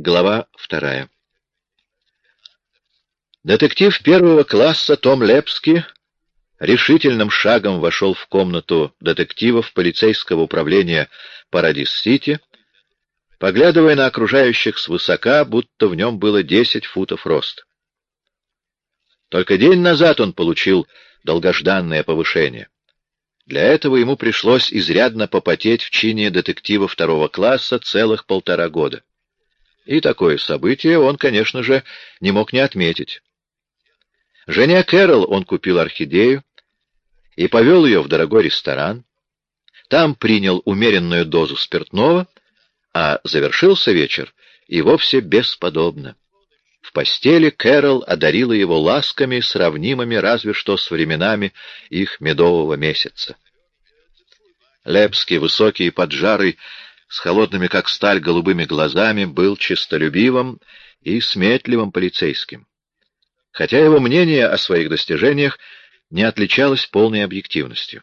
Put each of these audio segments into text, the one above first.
Глава вторая. Детектив первого класса Том Лепски решительным шагом вошел в комнату детективов полицейского управления Парадис-Сити, поглядывая на окружающих свысока, будто в нем было десять футов роста. Только день назад он получил долгожданное повышение. Для этого ему пришлось изрядно попотеть в чине детектива второго класса целых полтора года. И такое событие он, конечно же, не мог не отметить. Женя Кэрол он купил орхидею и повел ее в дорогой ресторан. Там принял умеренную дозу спиртного, а завершился вечер и вовсе бесподобно. В постели Кэрол одарила его ласками, сравнимыми разве что с временами их медового месяца. Лепский, высокий и поджарый, с холодными, как сталь, голубыми глазами, был честолюбивым и сметливым полицейским. Хотя его мнение о своих достижениях не отличалось полной объективностью.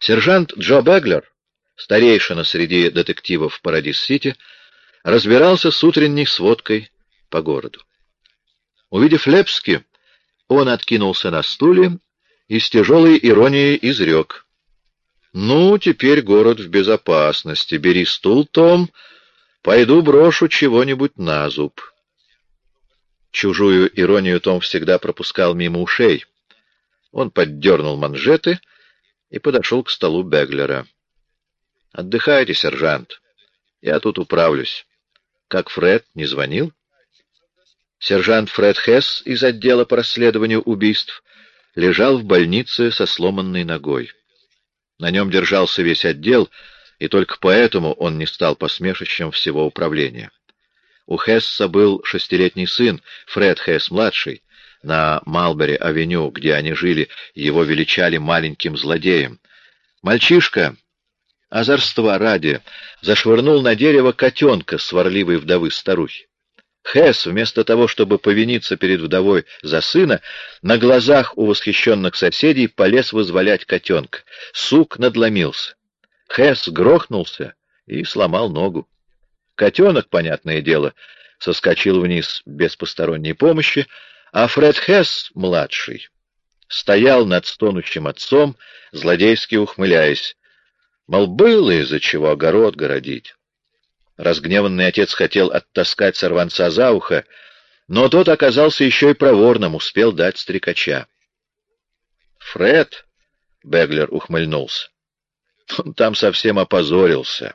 Сержант Джо Беглер, старейшина среди детективов Парадис-Сити, разбирался с утренней сводкой по городу. Увидев Лепски, он откинулся на стуле и с тяжелой иронией изрек — «Ну, теперь город в безопасности. Бери стул, Том. Пойду брошу чего-нибудь на зуб». Чужую иронию Том всегда пропускал мимо ушей. Он поддернул манжеты и подошел к столу Беглера. «Отдыхайте, сержант. Я тут управлюсь. Как Фред не звонил?» Сержант Фред Хесс из отдела по расследованию убийств лежал в больнице со сломанной ногой. На нем держался весь отдел, и только поэтому он не стал посмешищем всего управления. У Хесса был шестилетний сын, Фред Хесс-младший. На Малбери-авеню, где они жили, его величали маленьким злодеем. Мальчишка, озорства ради, зашвырнул на дерево котенка сварливой вдовы Хесс, вместо того, чтобы повиниться перед вдовой за сына, на глазах у восхищенных соседей полез вызволять котенка. Сук надломился. Хесс грохнулся и сломал ногу. Котенок, понятное дело, соскочил вниз без посторонней помощи, а Фред Хесс, младший, стоял над стонущим отцом, злодейски ухмыляясь. Мол, было из-за чего огород городить. Разгневанный отец хотел оттаскать сорванца за ухо, но тот оказался еще и проворным, успел дать стрекача. «Фред», — Беглер ухмыльнулся, — он там совсем опозорился.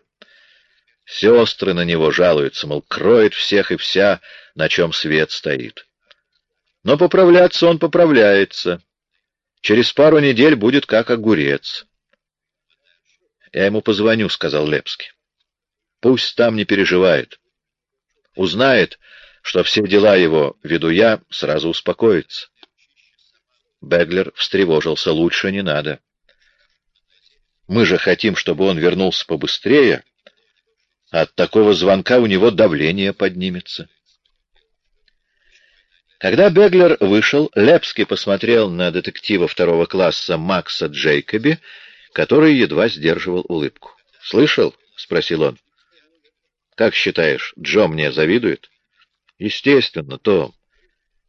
Сестры на него жалуются, мол, кроет всех и вся, на чем свет стоит. Но поправляться он поправляется. Через пару недель будет как огурец. «Я ему позвоню», — сказал Лепский. Пусть там не переживает. Узнает, что все дела его веду я, сразу успокоится. Беглер встревожился. Лучше не надо. Мы же хотим, чтобы он вернулся побыстрее. От такого звонка у него давление поднимется. Когда Беглер вышел, Лепский посмотрел на детектива второго класса Макса Джейкоби, который едва сдерживал улыбку. «Слышал?» — спросил он. Как считаешь, Джо мне завидует? Естественно, Том.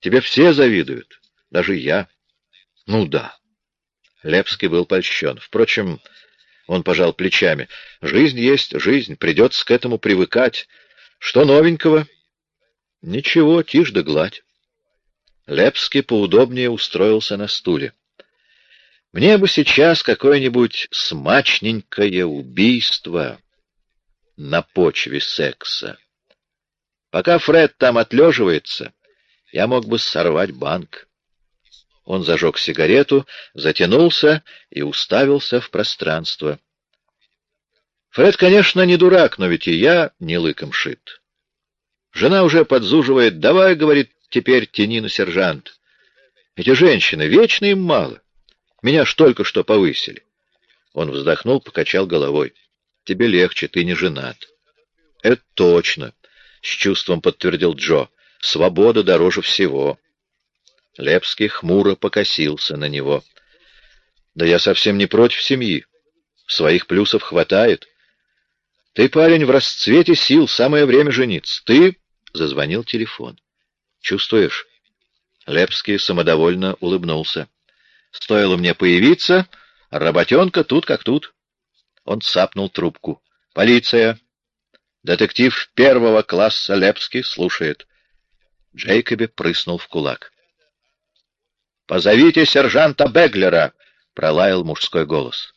Тебе все завидуют, даже я. Ну да. Лепский был польщен. Впрочем, он пожал плечами. Жизнь есть жизнь, придется к этому привыкать. Что новенького? Ничего, тишь да гладь. Лепский поудобнее устроился на стуле. Мне бы сейчас какое-нибудь смачненькое убийство на почве секса. Пока Фред там отлеживается, я мог бы сорвать банк. Он зажег сигарету, затянулся и уставился в пространство. Фред, конечно, не дурак, но ведь и я не лыком шит. Жена уже подзуживает, давай, говорит, теперь тяни на сержант. Эти женщины, вечно им мало. Меня ж только что повысили. Он вздохнул, покачал головой. Тебе легче, ты не женат. Это точно, с чувством подтвердил Джо. Свобода дороже всего. Лепский хмуро покосился на него. Да я совсем не против семьи. Своих плюсов хватает. Ты, парень, в расцвете сил, самое время жениться. Ты...» — зазвонил телефон. «Чувствуешь?» Лепский самодовольно улыбнулся. «Стоило мне появиться, работенка тут как тут». Он цапнул трубку. «Полиция!» «Детектив первого класса Лепский слушает». Джейкоби прыснул в кулак. «Позовите сержанта Беглера!» — пролаял мужской голос.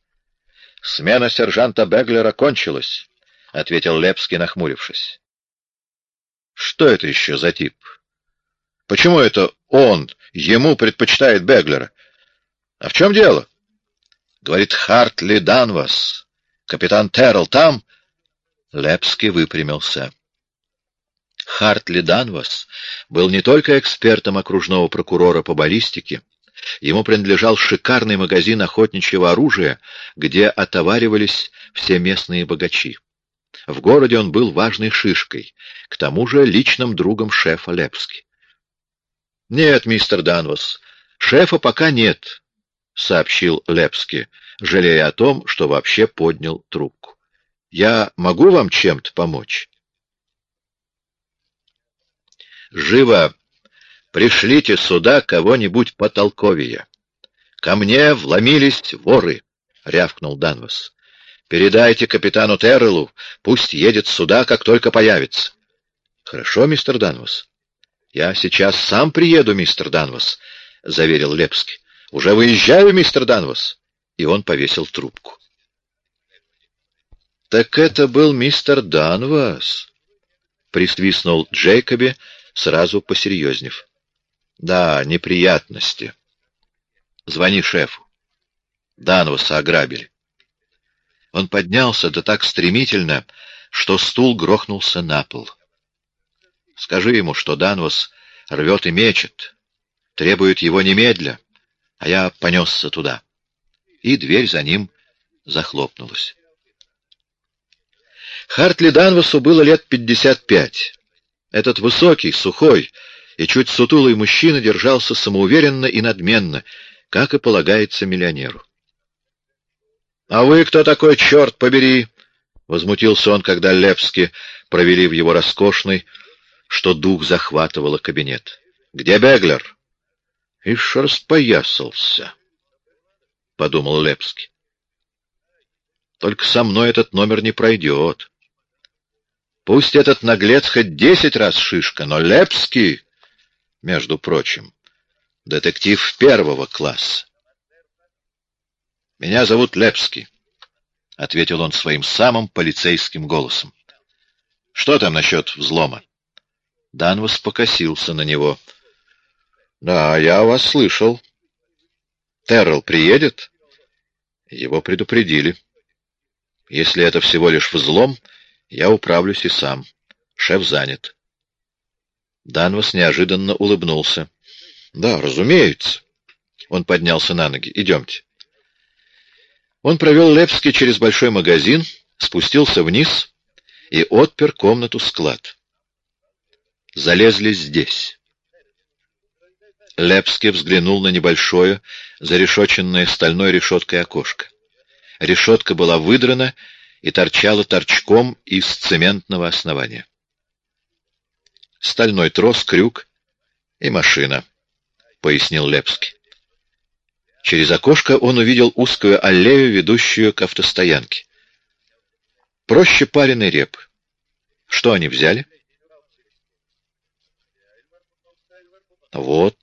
«Смена сержанта Беглера кончилась», — ответил Лепский, нахмурившись. «Что это еще за тип? Почему это он ему предпочитает Беглера? А в чем дело?» «Говорит Хартли Данвас. Капитан Террell там?» Лепский выпрямился. Хартли Данвас был не только экспертом окружного прокурора по баллистике, ему принадлежал шикарный магазин охотничьего оружия, где отоваривались все местные богачи. В городе он был важной шишкой, к тому же личным другом шефа Лепски. — Нет, мистер Данвас, шефа пока нет, — сообщил Лепски, жалея о том, что вообще поднял трубку. — Я могу вам чем-то помочь? Живо пришлите сюда кого-нибудь потолковее. Ко мне вломились воры, — рявкнул Данвас. Передайте капитану Террелу, пусть едет сюда, как только появится. Хорошо, мистер Данвас. Я сейчас сам приеду, мистер Данвас, — заверил Лепский. Уже выезжаю, мистер Данвас. И он повесил трубку. Так это был мистер Данвас, — присвистнул Джейкоби, — сразу посерьезнев. — Да, неприятности. Звони шефу. Данваса ограбили. Он поднялся, да так стремительно, что стул грохнулся на пол. Скажи ему, что Данвас рвет и мечет, требует его немедля, а я понесся туда. И дверь за ним захлопнулась. Хартли Данвасу было лет пятьдесят пять. Этот высокий, сухой и чуть сутулый мужчина держался самоуверенно и надменно, как и полагается миллионеру. — А вы кто такой, черт побери? — возмутился он, когда Лепски провели в его роскошный, что дух захватывало кабинет. — Где Беглер? — Ишь распоясался, — подумал Лепски. — Только со мной этот номер не пройдет. Пусть этот наглец хоть десять раз шишка, но Лепский, между прочим, детектив первого класса. «Меня зовут Лепский», — ответил он своим самым полицейским голосом. «Что там насчет взлома?» Данвас покосился на него. «Да, я вас слышал. Террell приедет?» Его предупредили. «Если это всего лишь взлом...» Я управлюсь и сам. Шеф занят. Данвас неожиданно улыбнулся. — Да, разумеется. Он поднялся на ноги. — Идемте. Он провел Лепски через большой магазин, спустился вниз и отпер комнату-склад. Залезли здесь. Лепский взглянул на небольшое, зарешоченное стальной решеткой окошко. Решетка была выдрана, и торчала торчком из цементного основания. Стальной трос, крюк и машина, — пояснил Лепский. Через окошко он увидел узкую аллею, ведущую к автостоянке. Проще пареной репы. Что они взяли? Вот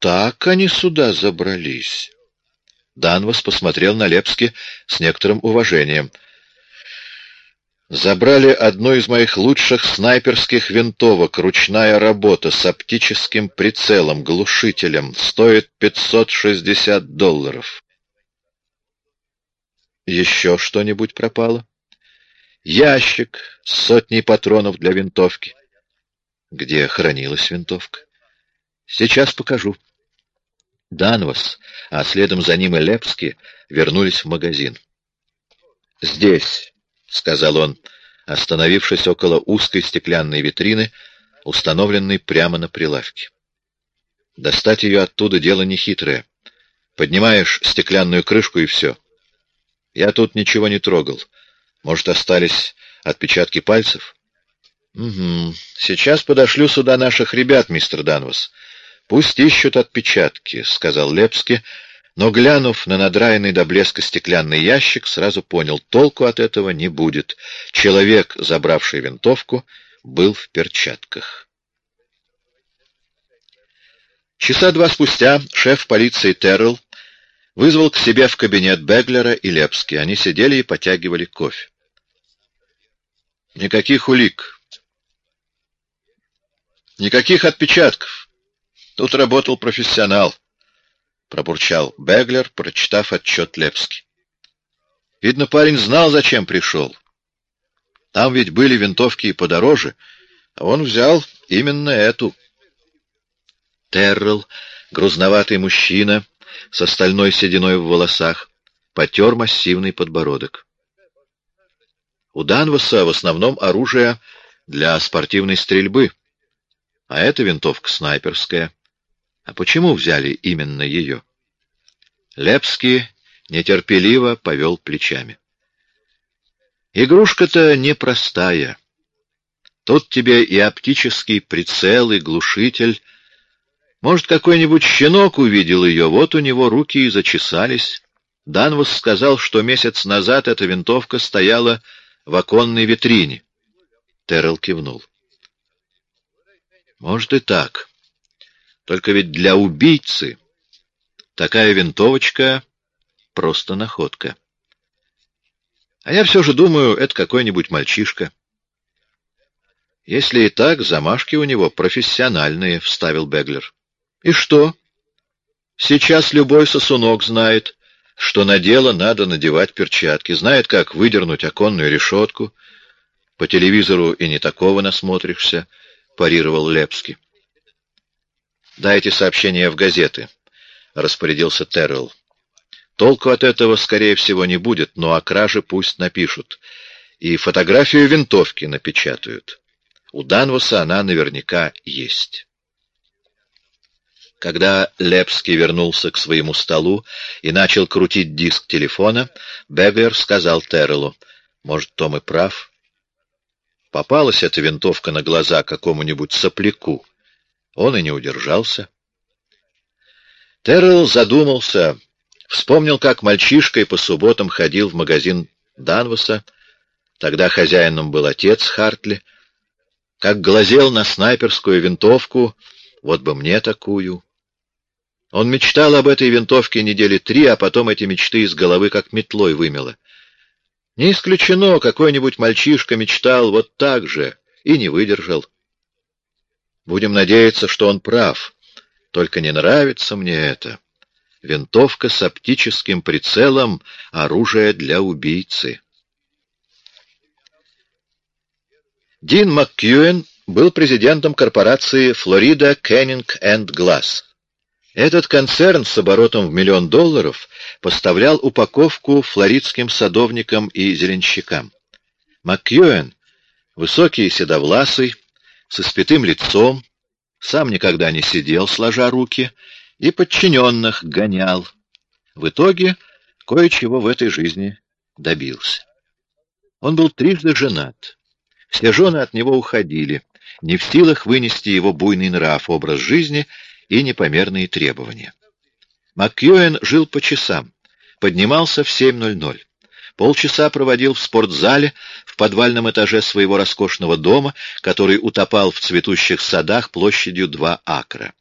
так они сюда забрались. Данвас посмотрел на Лепски с некоторым уважением — Забрали одну из моих лучших снайперских винтовок, ручная работа с оптическим прицелом, глушителем, стоит 560 долларов. Еще что-нибудь пропало? Ящик с сотней патронов для винтовки. Где хранилась винтовка? Сейчас покажу. Данвас, а следом за ним и Лепский, вернулись в магазин. Здесь — сказал он, остановившись около узкой стеклянной витрины, установленной прямо на прилавке. Достать ее оттуда дело нехитрое. Поднимаешь стеклянную крышку и все. Я тут ничего не трогал. Может, остались отпечатки пальцев? Угу. Сейчас подошлю сюда наших ребят, мистер Данвас. Пусть ищут отпечатки, сказал Лепски, но, глянув на надраенный до блеска стеклянный ящик, сразу понял, толку от этого не будет. Человек, забравший винтовку, был в перчатках. Часа два спустя шеф полиции Террелл вызвал к себе в кабинет Беглера и Лепски. Они сидели и потягивали кофе. Никаких улик. Никаких отпечатков. Тут работал профессионал, пробурчал Беглер, прочитав отчет Лепски. Видно, парень знал, зачем пришел. Там ведь были винтовки и подороже, а он взял именно эту. Террell, грузноватый мужчина, с остальной сединой в волосах, потер массивный подбородок. У Данваса в основном оружие для спортивной стрельбы, а эта винтовка снайперская. А почему взяли именно ее? Лепский нетерпеливо повел плечами. Игрушка-то непростая. Тут тебе и оптический прицел, и глушитель. Может, какой-нибудь щенок увидел ее, вот у него руки и зачесались. Данвас сказал, что месяц назад эта винтовка стояла в оконной витрине. Террел кивнул. Может и так. Только ведь для убийцы такая винтовочка — просто находка. А я все же думаю, это какой-нибудь мальчишка. Если и так, замашки у него профессиональные, — вставил Беглер. И что? Сейчас любой сосунок знает, что на дело надо надевать перчатки, знает, как выдернуть оконную решетку. По телевизору и не такого насмотришься, — парировал Лепский. «Дайте сообщение в газеты», — распорядился Террелл. «Толку от этого, скорее всего, не будет, но о краже пусть напишут. И фотографию винтовки напечатают. У Данваса она наверняка есть». Когда Лепский вернулся к своему столу и начал крутить диск телефона, Бегер сказал Террелу, «Может, Том и прав? Попалась эта винтовка на глаза какому-нибудь сопляку. Он и не удержался». Террел задумался, вспомнил, как мальчишкой по субботам ходил в магазин Данваса, тогда хозяином был отец Хартли, как глазел на снайперскую винтовку, вот бы мне такую. Он мечтал об этой винтовке недели три, а потом эти мечты из головы как метлой вымело. Не исключено, какой-нибудь мальчишка мечтал вот так же и не выдержал. Будем надеяться, что он прав. Только не нравится мне это. Винтовка с оптическим прицелом — оружие для убийцы. Дин МакКьюэн был президентом корпорации «Флорида Кеннинг энд Гласс». Этот концерн с оборотом в миллион долларов поставлял упаковку флоридским садовникам и зеленщикам. МакКьюэн, высокий седовласый, с испятым лицом, сам никогда не сидел, сложа руки, и подчиненных гонял. В итоге кое-чего в этой жизни добился. Он был трижды женат. Все жены от него уходили, не в силах вынести его буйный нрав, образ жизни — и непомерные требования. МакКьюэн жил по часам, поднимался в 7.00. Полчаса проводил в спортзале в подвальном этаже своего роскошного дома, который утопал в цветущих садах площадью 2 акра.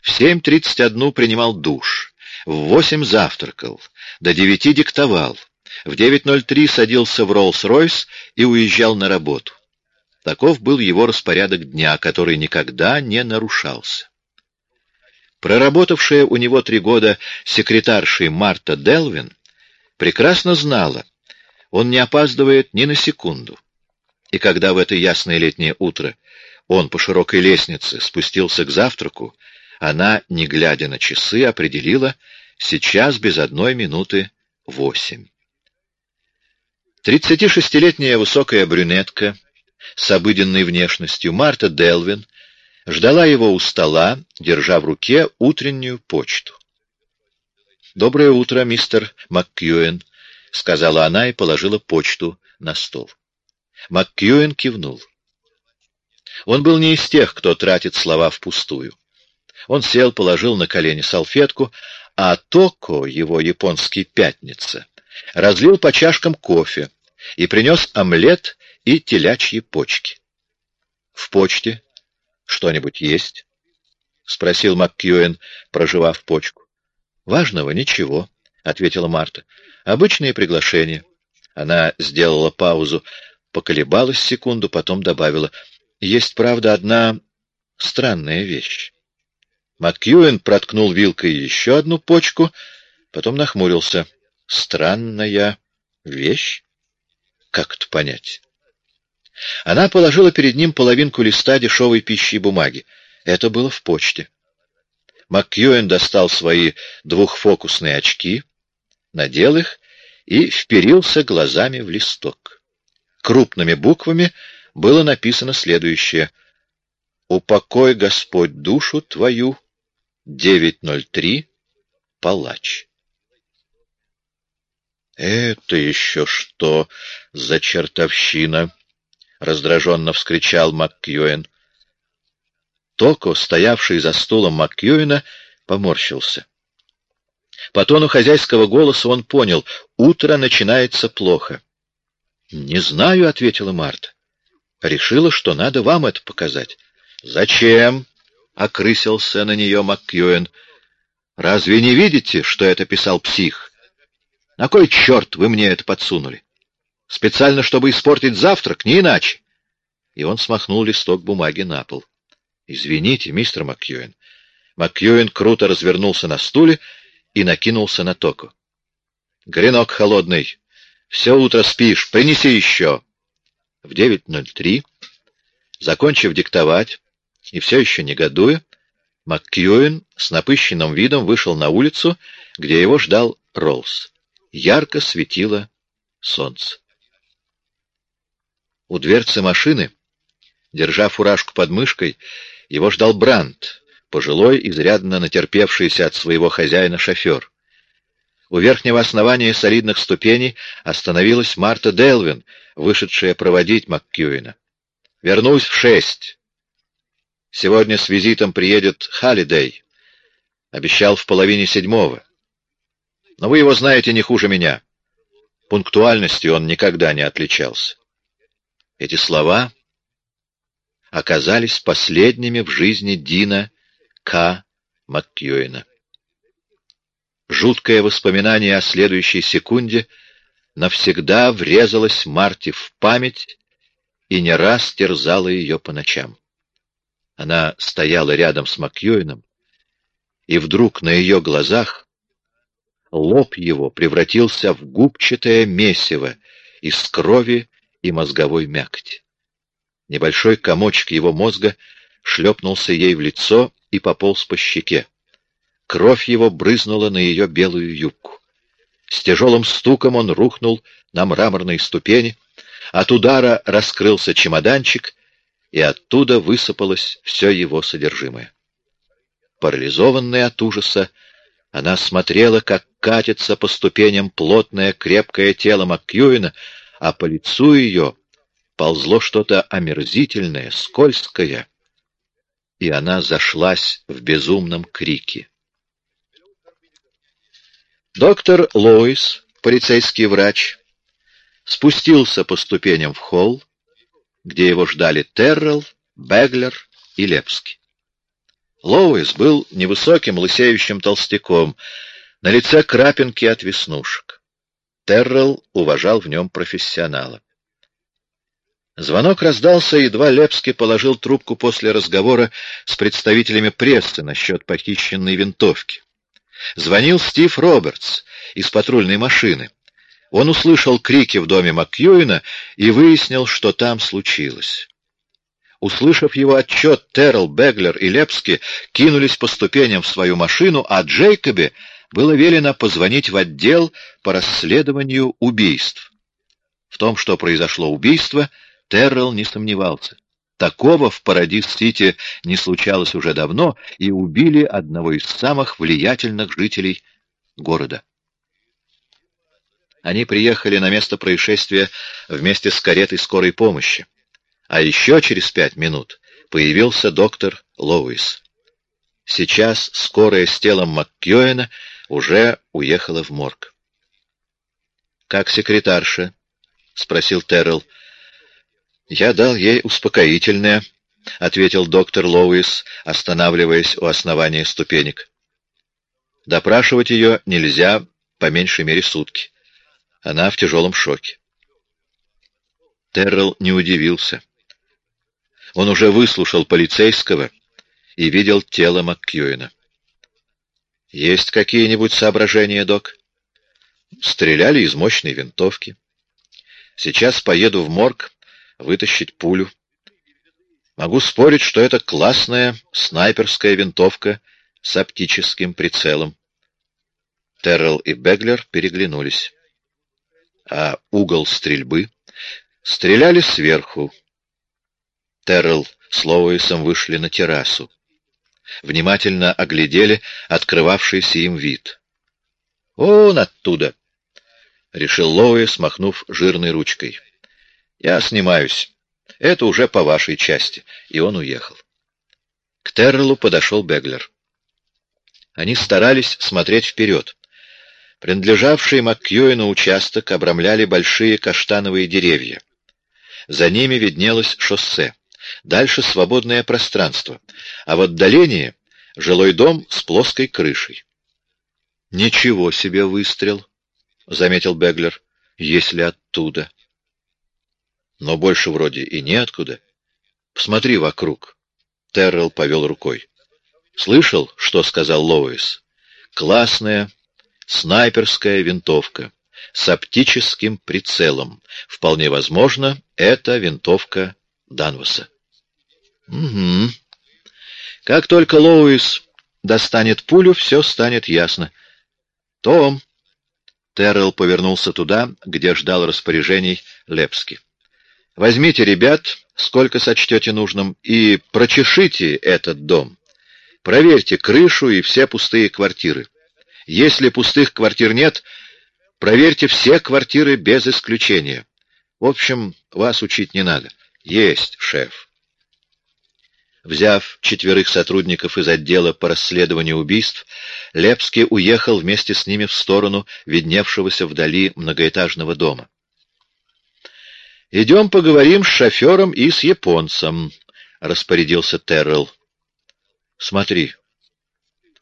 В 7.31 принимал душ, в 8 завтракал, до 9 диктовал, в 9.03 садился в Роллс-Ройс и уезжал на работу. Таков был его распорядок дня, который никогда не нарушался. Проработавшая у него три года секретаршей Марта Делвин прекрасно знала, он не опаздывает ни на секунду. И когда в это ясное летнее утро он по широкой лестнице спустился к завтраку, она, не глядя на часы, определила сейчас без одной минуты восемь. Тридцати шестилетняя высокая брюнетка с обыденной внешностью Марта Делвин ждала его у стола, держа в руке утреннюю почту. «Доброе утро, мистер МакКьюэн», — сказала она и положила почту на стол. МакКьюэн кивнул. Он был не из тех, кто тратит слова впустую. Он сел, положил на колени салфетку, а Токо, его японский пятница, разлил по чашкам кофе и принес омлет и телячьи почки. — В почте что-нибудь есть? — спросил МакКьюэн, проживав почку. — Важного ничего, — ответила Марта. — Обычные приглашения. Она сделала паузу, поколебалась секунду, потом добавила. — Есть, правда, одна странная вещь. МакКьюэн проткнул вилкой еще одну почку, потом нахмурился. «Странная вещь? Как это понять?» Она положила перед ним половинку листа дешевой пищи и бумаги. Это было в почте. МакКьюэн достал свои двухфокусные очки, надел их и вперился глазами в листок. Крупными буквами было написано следующее. «Упокой, Господь, душу твою, 903, палач». «Это еще что за чертовщина?» — раздраженно вскричал МакКьюэн. Токо, стоявший за стулом МакКьюэна, поморщился. По тону хозяйского голоса он понял — утро начинается плохо. «Не знаю», — ответила Марта. «Решила, что надо вам это показать». «Зачем?» — окрысился на нее МакКьюэн. «Разве не видите, что это писал псих? На кой черт вы мне это подсунули? Специально, чтобы испортить завтрак, не иначе!» И он смахнул листок бумаги на пол. «Извините, мистер МакКьюэн». МакКьюэн круто развернулся на стуле и накинулся на Току. «Гренок холодный. Все утро спишь. Принеси еще». В 9.03, закончив диктовать и все еще негодуя, МакКьюэн с напыщенным видом вышел на улицу, где его ждал Роллс. Ярко светило солнце. У дверцы машины, держа фуражку под мышкой, его ждал Брандт, пожилой, изрядно натерпевшийся от своего хозяина шофер. У верхнего основания солидных ступеней остановилась Марта Делвин, вышедшая проводить МакКьюина. «Вернусь в шесть. Сегодня с визитом приедет Халлидей. Обещал в половине седьмого. Но вы его знаете не хуже меня. Пунктуальностью он никогда не отличался». Эти слова оказались последними в жизни Дина К. МакКьюина. Жуткое воспоминание о следующей секунде навсегда врезалось Марти в память и не раз терзало ее по ночам. Она стояла рядом с Макьюином, и вдруг на ее глазах лоб его превратился в губчатое месиво из крови и мозговой мякоти. Небольшой комочек его мозга шлепнулся ей в лицо и пополз по щеке. Кровь его брызнула на ее белую юбку. С тяжелым стуком он рухнул на мраморные ступени. От удара раскрылся чемоданчик, и оттуда высыпалось все его содержимое. Парализованная от ужаса, она смотрела, как катится по ступеням плотное крепкое тело Маккьюина, а по лицу ее ползло что-то омерзительное, скользкое, и она зашлась в безумном крике. Доктор Лоис, полицейский врач, спустился по ступеням в холл, где его ждали Террелл, Беглер и Лепский. Лоуис был невысоким лысеющим толстяком, на лице крапинки от веснушек. Террелл уважал в нем профессионала. Звонок раздался, едва Лепский положил трубку после разговора с представителями прессы насчет похищенной винтовки. Звонил Стив Робертс из патрульной машины. Он услышал крики в доме Макьюина и выяснил, что там случилось. Услышав его отчет, Террell, Беглер и Лепски кинулись по ступеням в свою машину, а Джейкобе было велено позвонить в отдел по расследованию убийств. В том, что произошло убийство, Террell не сомневался. Такого в Парадис-Сити не случалось уже давно, и убили одного из самых влиятельных жителей города. Они приехали на место происшествия вместе с каретой скорой помощи. А еще через пять минут появился доктор Лоуис. Сейчас скорая с телом МакКьюэна уже уехала в морг. «Как секретарша?» — спросил Террell. «Я дал ей успокоительное», — ответил доктор Лоуис, останавливаясь у основания ступенек. «Допрашивать ее нельзя по меньшей мере сутки. Она в тяжелом шоке». Террell не удивился. Он уже выслушал полицейского и видел тело МакКьюина. «Есть какие-нибудь соображения, док?» «Стреляли из мощной винтовки. Сейчас поеду в морг вытащить пулю. Могу спорить, что это классная снайперская винтовка с оптическим прицелом». Террell и Беглер переглянулись. «А угол стрельбы?» «Стреляли сверху, Террell с Лоуисом вышли на террасу. Внимательно оглядели открывавшийся им вид. «Он оттуда!» — решил Лоуис, махнув жирной ручкой. «Я снимаюсь. Это уже по вашей части». И он уехал. К Террелу подошел Беглер. Они старались смотреть вперед. Принадлежавший Маккьюину участок обрамляли большие каштановые деревья. За ними виднелось шоссе. Дальше свободное пространство, а в отдалении жилой дом с плоской крышей. «Ничего себе выстрел!» — заметил Беглер. «Если оттуда». «Но больше вроде и неоткуда. Посмотри вокруг». Террell повел рукой. «Слышал, что сказал Лоуис? Классная снайперская винтовка с оптическим прицелом. Вполне возможно, это винтовка Данваса. Угу. Как только Лоуис достанет пулю, все станет ясно. Том. Террell повернулся туда, где ждал распоряжений Лепски. Возьмите ребят, сколько сочтете нужным, и прочешите этот дом. Проверьте крышу и все пустые квартиры. Если пустых квартир нет, проверьте все квартиры без исключения. В общем, вас учить не надо. Есть, шеф. Взяв четверых сотрудников из отдела по расследованию убийств, Лепский уехал вместе с ними в сторону видневшегося вдали многоэтажного дома. «Идем поговорим с шофером и с японцем», — распорядился Террелл. «Смотри,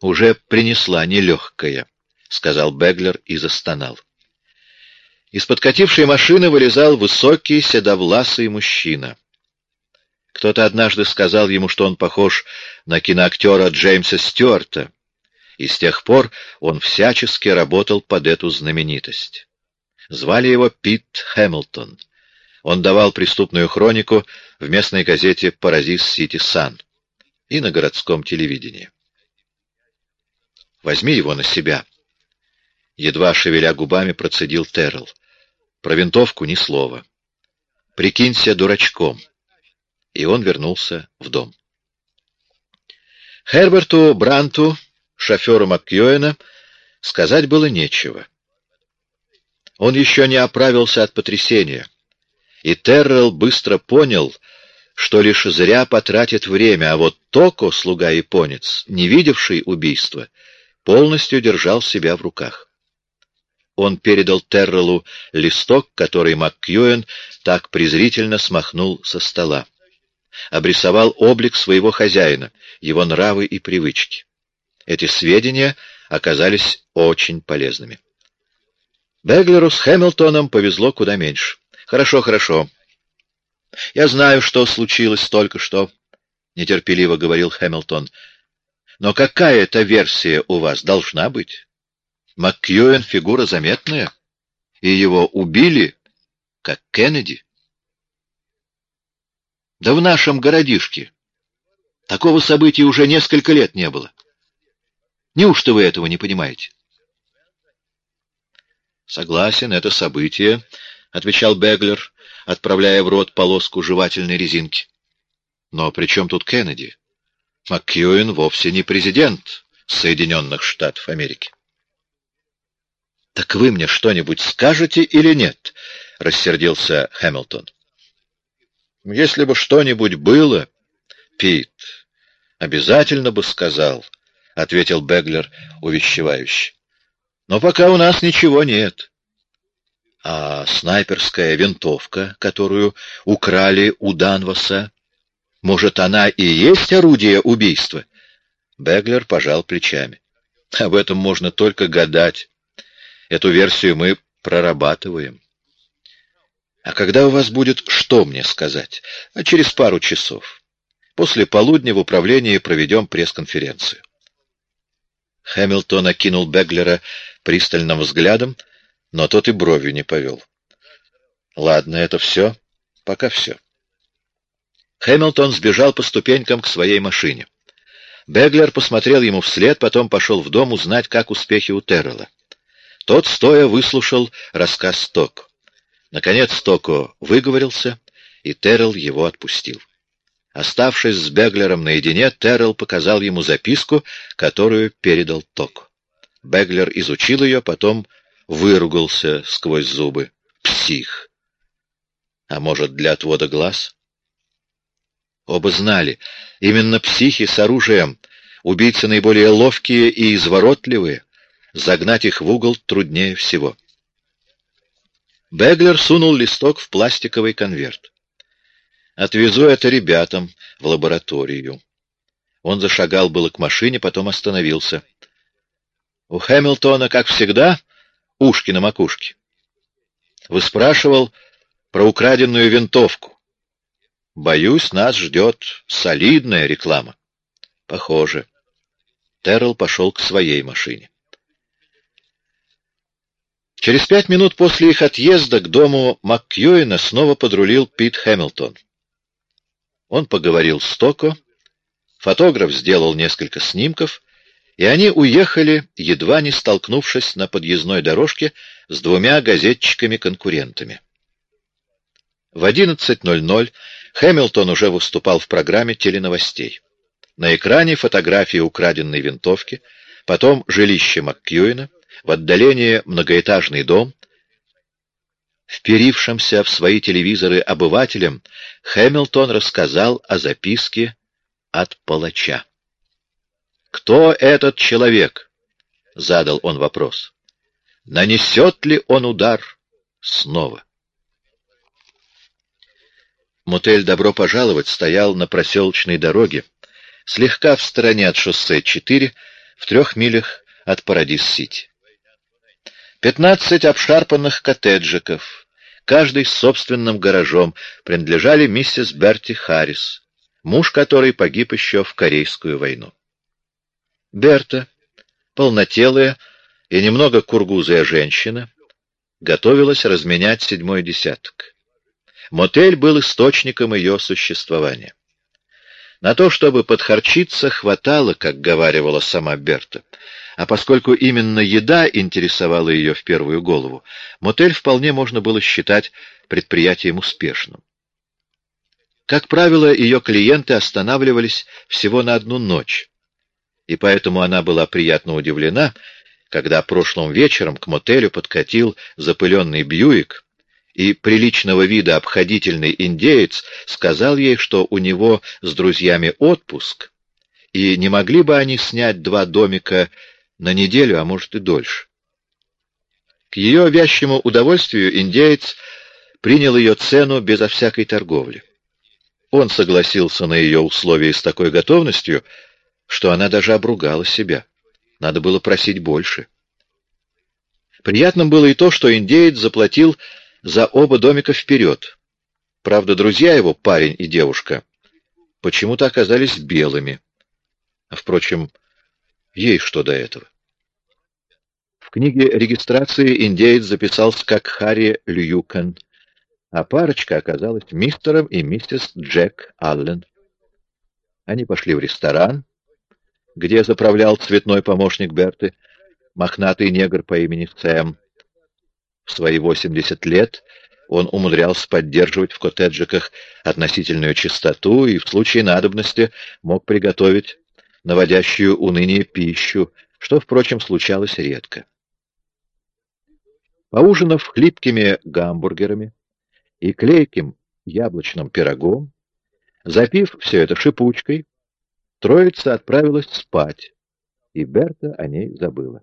уже принесла нелегкая», — сказал Беглер и застонал. Из подкатившей машины вылезал высокий седовласый мужчина. Кто-то однажды сказал ему, что он похож на киноактера Джеймса Стюарта, и с тех пор он всячески работал под эту знаменитость. Звали его Пит Хэмилтон. Он давал преступную хронику в местной газете «Паразис Сити Сан» и на городском телевидении. «Возьми его на себя», — едва шевеля губами процедил Террell. «Про винтовку ни слова. Прикинься дурачком» и он вернулся в дом. Херберту Бранту, шоферу Маккьюэна, сказать было нечего. Он еще не оправился от потрясения, и Террелл быстро понял, что лишь зря потратит время, а вот Токо, слуга-японец, не видевший убийства, полностью держал себя в руках. Он передал Терреллу листок, который МакКьюэн так презрительно смахнул со стола обрисовал облик своего хозяина, его нравы и привычки. Эти сведения оказались очень полезными. Беглеру с Хэмилтоном повезло куда меньше. «Хорошо, хорошо. Я знаю, что случилось только что», — нетерпеливо говорил Хэмилтон. «Но какая-то версия у вас должна быть. МакКьюэн — фигура заметная, и его убили, как Кеннеди». Да в нашем городишке. Такого события уже несколько лет не было. Неужто вы этого не понимаете? Согласен, это событие, — отвечал Беглер, отправляя в рот полоску жевательной резинки. Но при чем тут Кеннеди? МакКьюин вовсе не президент Соединенных Штатов Америки. «Так вы мне что-нибудь скажете или нет?» — рассердился Хэмилтон. «Если бы что-нибудь было, Пит, обязательно бы сказал», — ответил Беглер увещевающе. «Но пока у нас ничего нет». «А снайперская винтовка, которую украли у Данваса, может, она и есть орудие убийства?» Беглер пожал плечами. «Об этом можно только гадать. Эту версию мы прорабатываем. А когда у вас будет что мне сказать? А через пару часов. После полудня в управлении проведем пресс-конференцию. Хэмилтон окинул Беглера пристальным взглядом, но тот и бровью не повел. Ладно, это все. Пока все. Хэмилтон сбежал по ступенькам к своей машине. Беглер посмотрел ему вслед, потом пошел в дом узнать, как успехи у Террелла. Тот, стоя, выслушал рассказ Токо. Наконец Токо выговорился, и Террell его отпустил. Оставшись с Беглером наедине, Террell показал ему записку, которую передал Токо. Беглер изучил ее, потом выругался сквозь зубы. Псих! А может, для отвода глаз? Оба знали, именно психи с оружием, убийцы наиболее ловкие и изворотливые, Загнать их в угол труднее всего. Беглер сунул листок в пластиковый конверт. «Отвезу это ребятам в лабораторию». Он зашагал было к машине, потом остановился. «У Хэмилтона, как всегда, ушки на макушке. Вы спрашивал про украденную винтовку. Боюсь, нас ждет солидная реклама». «Похоже». Террell пошел к своей машине. Через пять минут после их отъезда к дому МакКьюина снова подрулил Пит Хэмилтон. Он поговорил с Токо, фотограф сделал несколько снимков, и они уехали, едва не столкнувшись на подъездной дорожке с двумя газетчиками-конкурентами. В 11.00 Хэмилтон уже выступал в программе теленовостей. На экране фотографии украденной винтовки, потом жилище МакКьюина, в отдалении многоэтажный дом. Вперившимся в свои телевизоры обывателям, Хэмилтон рассказал о записке от палача. «Кто этот человек?» — задал он вопрос. «Нанесет ли он удар снова?» Мотель «Добро пожаловать» стоял на проселочной дороге, слегка в стороне от шоссе 4, в трех милях от Парадис-Сити. Пятнадцать обшарпанных коттеджиков, каждый с собственным гаражом, принадлежали миссис Берти Харрис, муж которой погиб еще в Корейскую войну. Берта, полнотелая и немного кургузая женщина, готовилась разменять седьмой десяток. Мотель был источником ее существования. На то, чтобы подхарчиться, хватало, как говаривала сама Берта. А поскольку именно еда интересовала ее в первую голову, мотель вполне можно было считать предприятием успешным. Как правило, ее клиенты останавливались всего на одну ночь, и поэтому она была приятно удивлена, когда прошлым вечером к мотелю подкатил запыленный Бьюик, и приличного вида обходительный индеец сказал ей, что у него с друзьями отпуск, и не могли бы они снять два домика на неделю, а может и дольше. К ее вящему удовольствию индеец принял ее цену безо всякой торговли. Он согласился на ее условия с такой готовностью, что она даже обругала себя. Надо было просить больше. Приятным было и то, что индеец заплатил за оба домика вперед. Правда, друзья его, парень и девушка, почему-то оказались белыми. А, впрочем, Ей что до этого? В книге регистрации индеец записался как Харри Льюкан, а парочка оказалась мистером и миссис Джек Аллен. Они пошли в ресторан, где заправлял цветной помощник Берты, мохнатый негр по имени Сэм. В свои 80 лет он умудрялся поддерживать в коттеджиках относительную чистоту и в случае надобности мог приготовить наводящую уныние пищу, что, впрочем, случалось редко. Поужинав хлипкими гамбургерами и клейким яблочным пирогом, запив все это шипучкой, троица отправилась спать, и Берта о ней забыла.